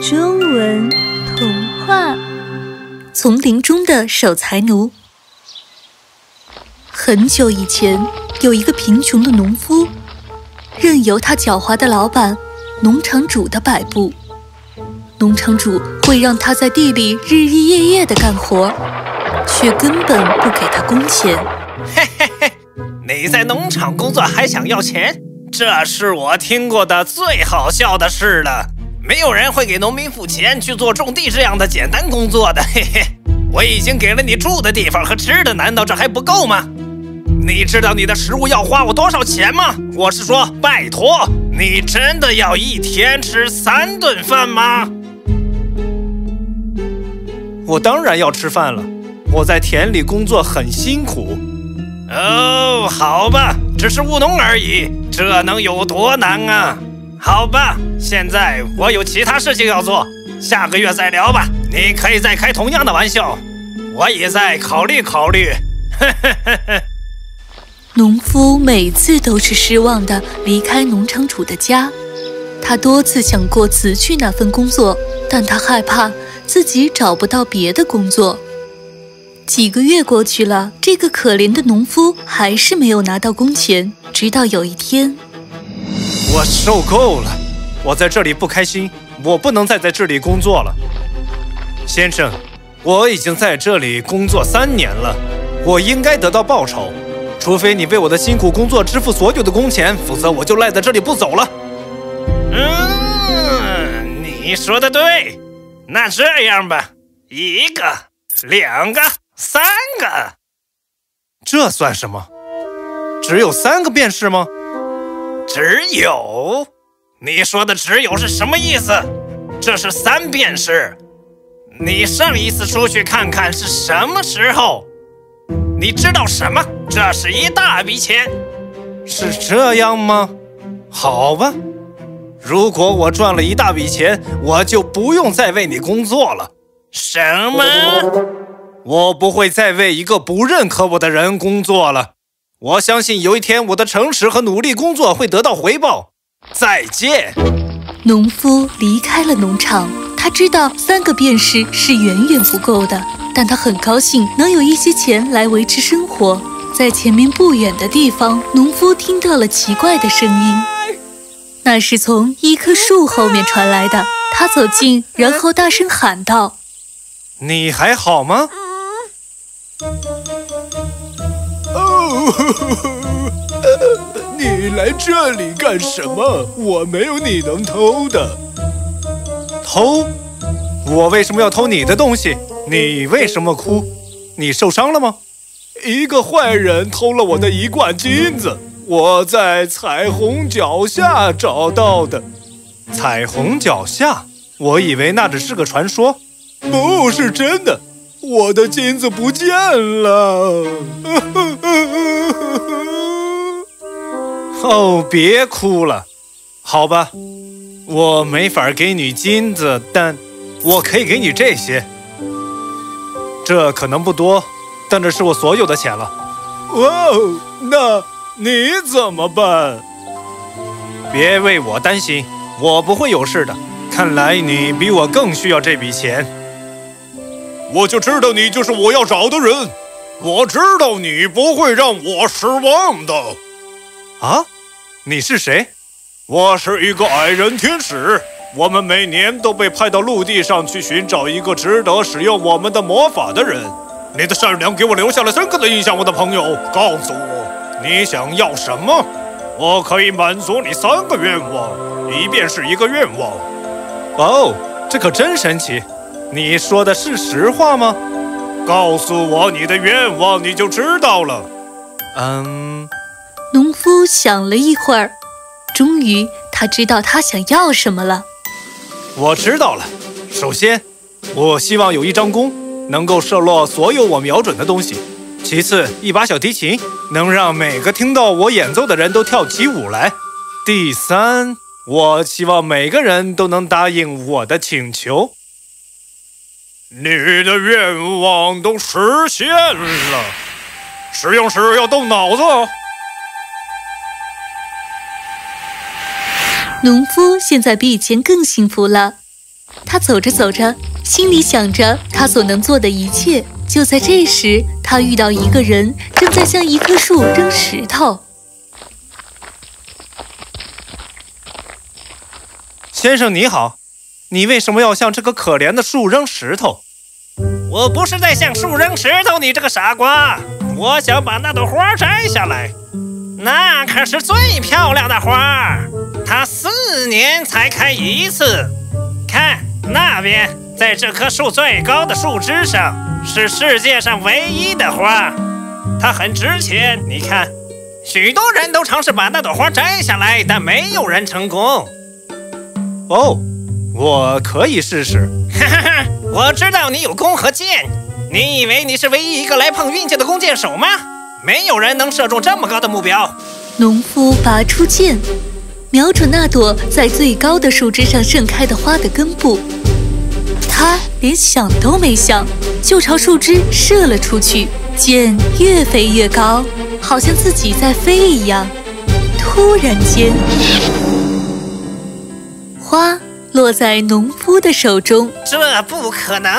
中文童话《丛林中的守财奴》。很久以前，有一个贫穷的农夫，任由他狡猾的老板农场主的摆布。农场主会让他在地里日日夜夜的干活，却根本不给他工钱。嘿嘿嘿，你在农场工作还想要钱？这是我听过的最好笑的事了。没有人会给农民付钱去做种地这样的简单工作的。嘿嘿，我已经给了你住的地方和吃的，难道这还不够吗？你知道你的食物要花我多少钱吗？我是说，拜托，你真的要一天吃三顿饭吗？我当然要吃饭了。我在田里工作很辛苦。哦，好吧，只是务农而已，这能有多难啊？好吧，现在我有其他事情要做，下个月再聊吧。你可以再开同样的玩笑，我也在考虑考虑。农夫每次都是失望的离开农场主的家，他多次想过辞去那份工作，但他害怕自己找不到别的工作。几个月过去了，这个可怜的农夫还是没有拿到工钱。直到有一天，我受够了，我在这里不开心，我不能再在这里工作了。先生，我已经在这里工作三年了，我应该得到报酬，除非你为我的辛苦工作支付所有的工钱，否则我就赖在这里不走了。嗯，你说的对，那这样吧，一个，两个。三个，这算什么？只有三个便是吗？只有？你说的“只有”是什么意思？这是三便士。你上一次出去看看是什么时候？你知道什么？这是一大笔钱。是这样吗？好吧，如果我赚了一大笔钱，我就不用再为你工作了。什么？我不会再为一个不认可我的人工作了。我相信有一天我的诚实和努力工作会得到回报。再见。农夫离开了农场，他知道三个便士是远远不够的，但他很高兴能有一些钱来维持生活。在前面不远的地方，农夫听到了奇怪的声音，那是从一棵树后面传来的。他走近，然后大声喊道：“你还好吗？” 你来这里干什么？我没有你能偷的。偷？我为什么要偷你的东西？你为什么哭？你受伤了吗？一个坏人偷了我的一罐金子，我在彩虹脚下找到的。彩虹脚下？我以为那只是个传说。不是真的。我的金子不见了！哦，别哭了，好吧，我没法给你金子，但我可以给你这些。这可能不多，但这是我所有的钱了。哦，那你怎么办？别为我担心，我不会有事的。看来你比我更需要这笔钱。我就知道你就是我要找的人，我知道你不会让我失望的。啊，你是谁？我是一个矮人天使。我们每年都被派到陆地上去寻找一个值得使用我们的魔法的人。你的善良给我留下了深刻的印象，我的朋友。告诉我，你想要什么？我可以满足你三个愿望，一便是一个愿望。哦，这可真神奇。你说的是实话吗？告诉我你的愿望，你就知道了。嗯，农夫想了一会儿，终于他知道他想要什么了。我知道了。首先，我希望有一张弓，能够射落所有我瞄准的东西。其次，一把小提琴，能让每个听到我演奏的人都跳起舞来。第三，我希望每个人都能答应我的请求。你的愿望都实现了，实用时要动脑子。农夫现在比以前更幸福了，他走着走着，心里想着他所能做的一切。就在这时，他遇到一个人正在向一棵树扔石头。先生你好，你为什么要向这个可怜的树扔石头？我不是在向树扔石头，你这个傻瓜！我想把那朵花摘下来，那可是最漂亮的花，它四年才开一次。看那边，在这棵树最高的树枝上，是世界上唯一的花，它很值钱。你看，许多人都尝试把那朵花摘下来，但没有人成功。哦，我可以试试。哈哈哈，我知道你有弓和箭。你以为你是唯一一个来碰运气的弓箭手吗？没有人能射中这么高的目标。农夫拔出箭，瞄准那朵在最高的树枝上盛开的花的根部。他连想都没想，就朝树枝射了出去。箭越飞越高，好像自己在飞一样。突然间，花落在农夫的手中。这不可能！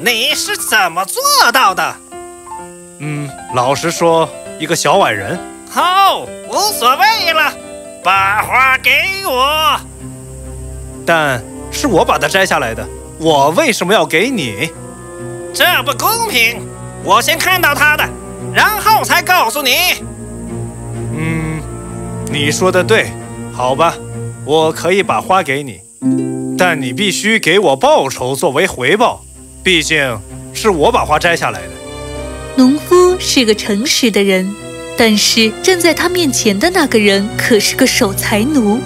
你是怎么做到的？嗯，老实说，一个小矮人。好，无所谓了，把花给我。但是我把它摘下来的，我为什么要给你？这不公平！我先看到它的，然后才告诉你。嗯，你说的对，好吧。我可以把花给你，但你必须给我报酬作为回报，毕竟是我把花摘下来的。农夫是个诚实的人，但是站在他面前的那个人可是个守财奴。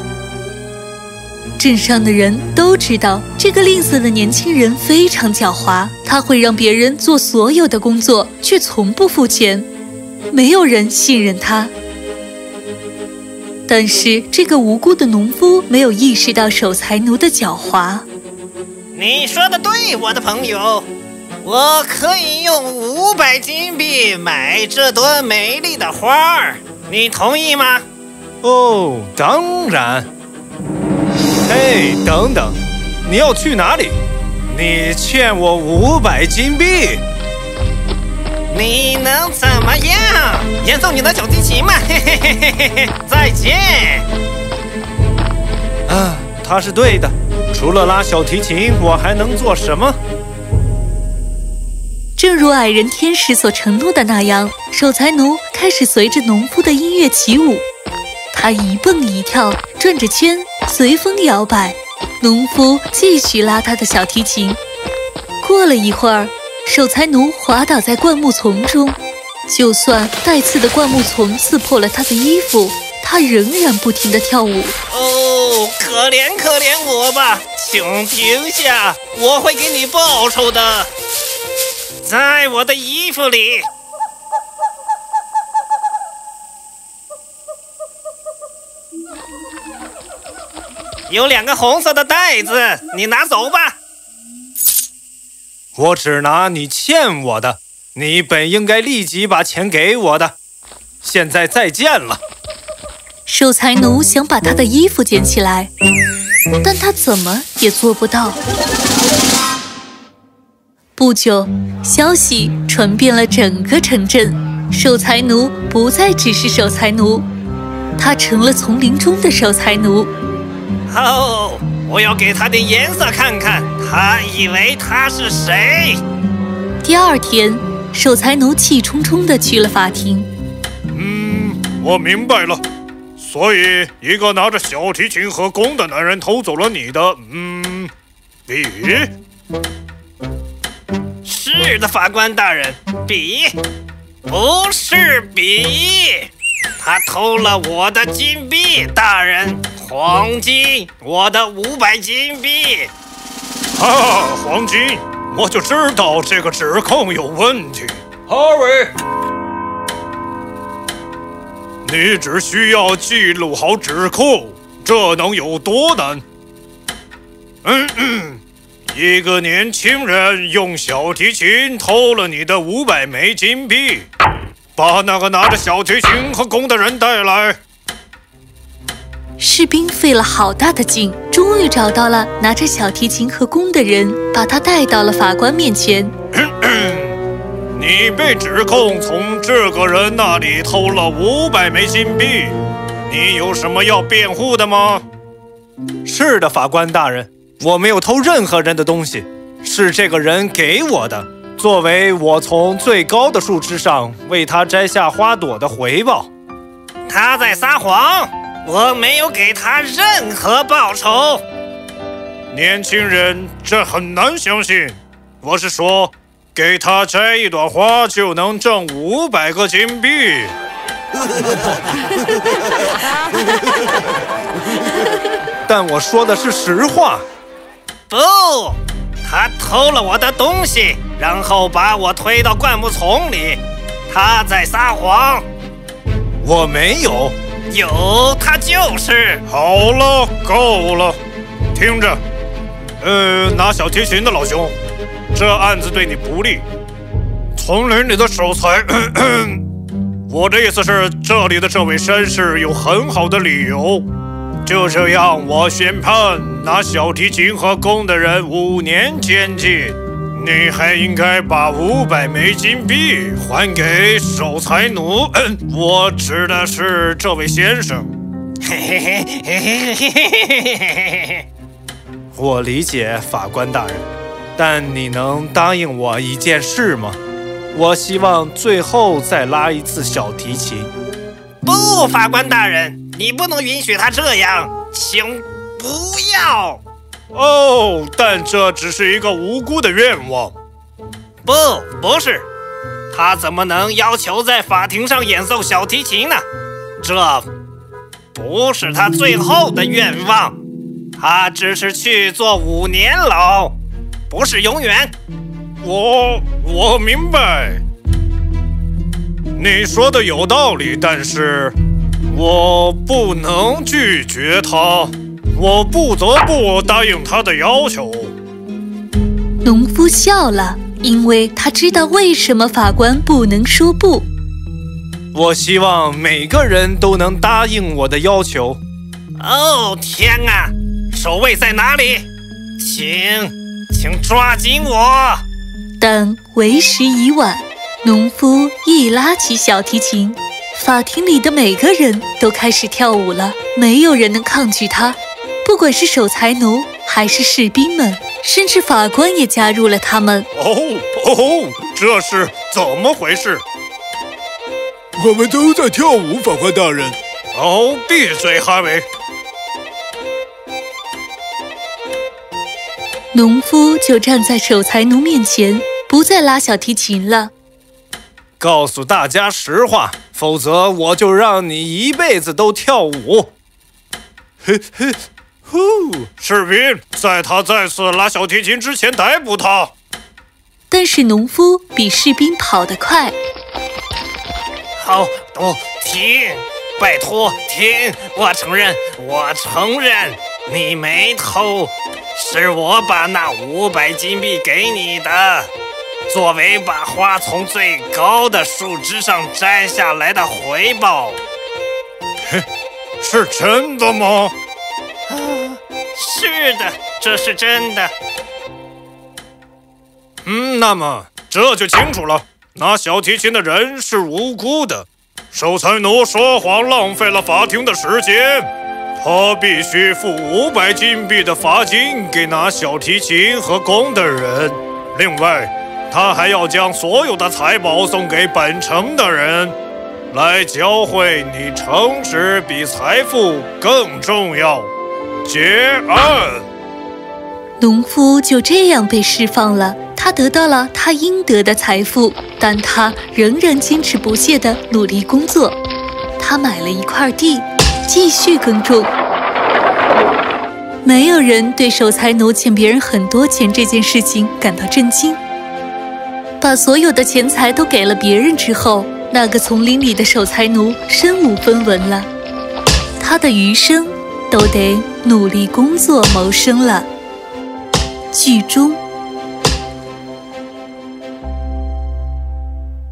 镇上的人都知道，这个吝啬的年轻人非常狡猾，他会让别人做所有的工作，却从不付钱，没有人信任他。但是这个无辜的农夫没有意识到守财奴的狡猾。你说的对，我的朋友，我可以用五百金币买这朵美丽的花儿，你同意吗？哦，当然。嘿，等等，你要去哪里？你欠我五百金币。你能怎么样？演奏你的小提琴吗？嘿嘿嘿嘿嘿嘿！再见。啊，他是对的。除了拉小提琴，我还能做什么？正如矮人天使所承诺的那样，守财奴开始随着农夫的音乐起舞。他一蹦一跳，转着圈，随风摇摆。农夫继续拉他的小提琴。过了一会儿。守财奴滑倒在灌木丛中，就算带刺的灌木丛刺破了他的衣服，他仍然不停地跳舞。哦，可怜可怜我吧，请停下，我会给你报酬的。在我的衣服里有两个红色的袋子，你拿走吧。我只拿你欠我的，你本应该立即把钱给我的。现在再见了。守财奴想把他的衣服捡起来，但他怎么也做不到。不久，消息传遍了整个城镇，守财奴不再只是守财奴，他成了丛林中的守财奴。哦。我要给他点颜色看看，他以为他是谁？第二天，守财奴气冲冲地去了法庭。嗯，我明白了。所以，一个拿着小提琴和弓的男人偷走了你的……嗯，笔。是的，法官大人，笔，不是笔。他偷了我的金币，大人，黄金，我的五百金币。啊，黄金，我就知道这个指控有问题。哈维，你只需要记录好指控，这能有多难？嗯嗯，一个年轻人用小提琴偷了你的五百枚金币。把那个拿着小提琴和弓的人带来。士兵费了好大的劲，终于找到了拿着小提琴和弓的人，把他带到了法官面前。你被指控从这个人那里偷了五百枚金币，你有什么要辩护的吗？是的，法官大人，我没有偷任何人的东西，是这个人给我的，作为我从最高的树枝上为他摘下花朵的回报。他在撒谎，我没有给他任何报酬。年轻人，这很难相信。我是说。给他摘一朵花就能挣五百个金币，但我说的是实话。不，他偷了我的东西，然后把我推到灌木丛里。他在撒谎。我没有。有，他就是。好了，够了，听着，呃，拿小提琴的老兄。这案子对你不利，丛林里的守财。我的意思是，这里的这位绅士有很好的理由。就这样，我宣判拿小提琴和弓的人五年监禁。你还应该把五百枚金币还给守财奴。我指的是这位先生。嘿嘿嘿我理解，法官大人。但你能答应我一件事吗？我希望最后再拉一次小提琴。不，法官大人，你不能允许他这样，请不要。哦，但这只是一个无辜的愿望。不，不是，他怎么能要求在法庭上演奏小提琴呢？这不是他最后的愿望，他只是去做五年牢。不是永远，我我明白，你说的有道理，但是我不能拒绝他，我不得不答应他的要求。农夫笑了，因为他知道为什么法官不能说不。我希望每个人都能答应我的要求。哦天啊，守卫在哪里？请。请抓紧我！但为时已晚。农夫一拉起小提琴，法庭里的每个人都开始跳舞了。没有人能抗拒他，不管是守财奴还是士兵们，甚至法官也加入了他们。哦哦，这是怎么回事？我们都在跳舞，法官大人。哦，闭嘴，哈维。农夫就站在守财奴面前，不再拉小提琴了。告诉大家实话，否则我就让你一辈子都跳舞。嘿嘿，呼！士兵，在他再次拉小提琴之前逮捕他。但是农夫比士兵跑得快。好，都停！拜托，停！我承认，我承认，你没偷。是我把那五百金币给你的，作为把花从最高的树枝上摘下来的回报。嘿，是真的吗？啊，是的，这是真的。嗯，那么这就清楚了。拿小提琴的人是无辜的，守财奴说谎，浪费了法庭的时间。他必须付五百金币的罚金给拿小提琴和弓的人，另外，他还要将所有的财宝送给本城的人，来教会你诚实比财富更重要。结案。农夫就这样被释放了，他得到了他应得的财富，但他仍然坚持不懈地努力工作。他买了一块地。继续耕种。没有人对守财奴欠别人很多钱这件事情感到震惊。把所有的钱财都给了别人之后，那个丛林里的守财奴身无分文了。他的余生都得努力工作谋生了。剧中。